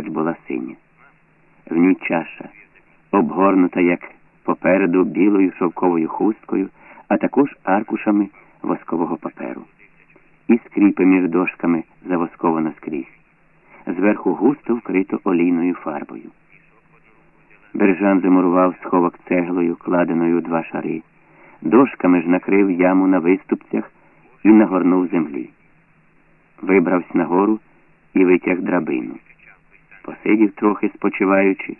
хоч була синя. В ній чаша, обгорнута, як попереду, білою шовковою хусткою, а також аркушами воскового паперу. І скріпи між дошками завосковано скрізь. Зверху густо вкрито олійною фарбою. Бержан замурував сховок цеглою, кладеною у два шари. Дошками ж накрив яму на виступцях і нагорнув землі. Вибрався нагору і витяг драбину. Посидів трохи спочиваючи.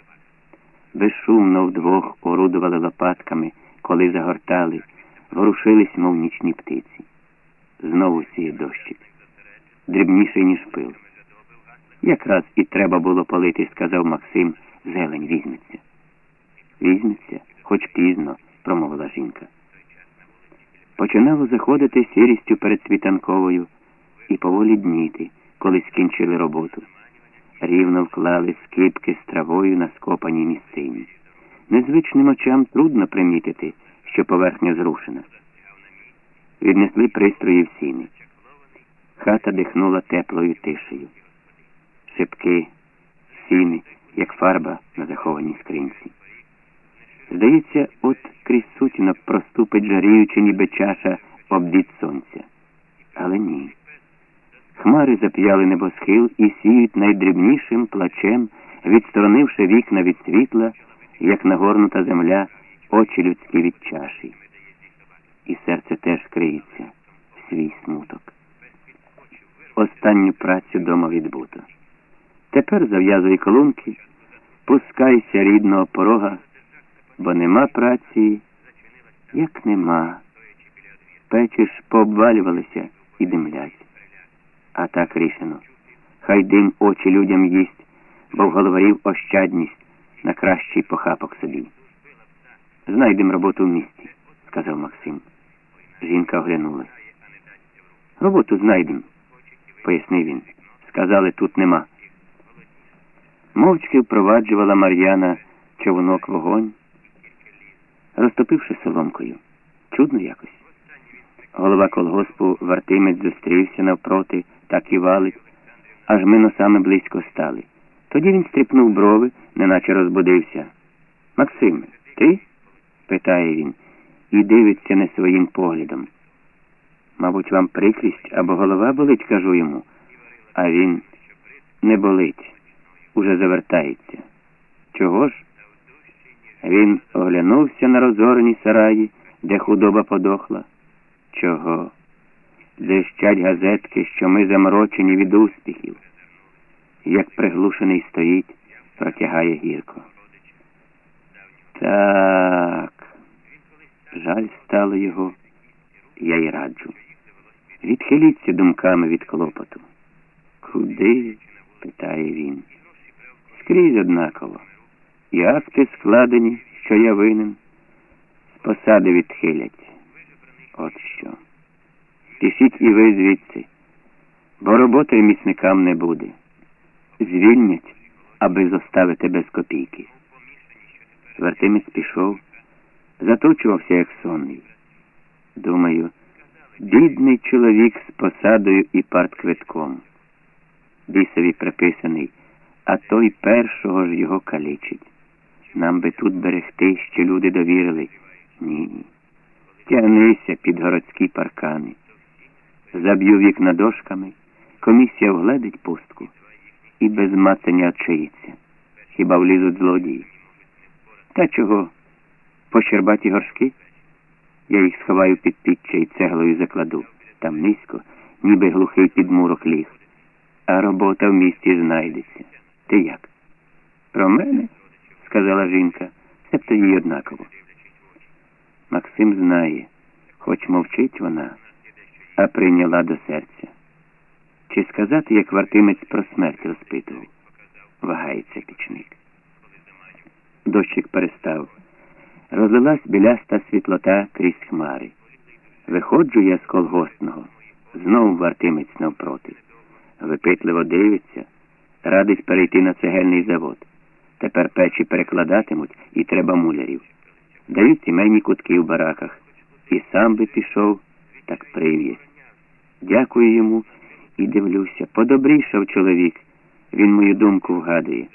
Безшумно вдвох орудували лопатками, коли загортали, ворушились, мов нічні птиці. Знову сіє дощик. Дрібніший, ніж пил. Якраз і треба було полити, сказав Максим, зелень візьметься. Візьметься, хоч пізно, промовила жінка. Починало заходити сірістю перед світанковою і поволі дніти, коли скінчили роботу. Рівно вклали скипки з травою на скопаній місцині. Незвичним очам трудно примітити, що поверхня зрушена. Віднесли пристрої в сіни. Хата дихнула теплою тишею. Шипки, сіни, як фарба на захованій скринці. Здається, от крізь сутінок проступить жаріючи, ніби чаша обдід сонця. Але ні. Хмари зап'яли небосхил і сіють найдрібнішим плачем, відсторонивши вікна від світла, як нагорнута земля, очі людські від чаші. І серце теж криється в свій смуток. Останню працю дома відбуто. Тепер зав'язуй колунки, пускайся рідного порога, бо нема праці, як нема. Печі ж пообвалювалися і димлять. А так рішено. Хай дим очі людям їсть, бо в головарів ощадність на кращий похапок собі. Знайдем роботу в місті, сказав Максим. Жінка оглянулась. Роботу знайдем, пояснив він. Сказали, тут нема. Мовчки впроваджувала Мар'яна човнок вогонь, розтопивши соломкою. Чудно якось. Голова колгоспу Вартимець зустрівся навпроти, так і валить, аж ми носами близько стали. Тоді він стріпнув брови, неначе розбудився. Максиме, ти? питає він, і дивиться не своїм поглядом. Мабуть, вам прикрість або голова болить, кажу йому, а він не болить, уже завертається. Чого ж? Він оглянувся на розорені сараї, де худоба подохла. Чого? Зищать газетки, що ми заморочені від успіхів. Як приглушений стоїть, протягає гірко. Так, жаль стало його, я й раджу. Відхиліться думками від клопоту. Куди? питає він. Скрізь однаково. І акти складені, що я винен, з посади відхилять. От що. Пішіть і ви звідси, бо роботи місникам не буде. Звільнять, аби зоставити без копійки. Вертимець пішов, заточувався, як сонний. Думаю, бідний чоловік з посадою і партквитком. Бісові приписаний, а той першого ж його калічить. Нам би тут берегти, що люди довірили. Ні. Тягнися під городські паркани. Заб'ю вікна дошками, комісія вгледить пустку і без мацання отчаїться. Хіба влізуть злодії? Та чого? Пощербаті горшки? Я їх сховаю під піччя і цеглою закладу. Там низько, ніби глухий підмурок ліг. А робота в місті знайдеться. Ти як? Про мене? сказала жінка, себто їй однаково. Максим знає, хоч мовчить вона, а прийняла до серця. Чи сказати, як вартимець про смерть розпитував? Вагається пічник. Дощик перестав. Розлилась біляста світлота крізь хмари. Виходжу я з колгоспного, знову вартимець навпроти. Випитливо дивиться, радить перейти на цегельний завод. Тепер печі перекладатимуть і треба мулярів. Дають сімейні кутки в бараках. І сам би пішов, так прив'яз. Дякую йому і дивлюся. Подобрішав чоловік, Він мою думку вгадує.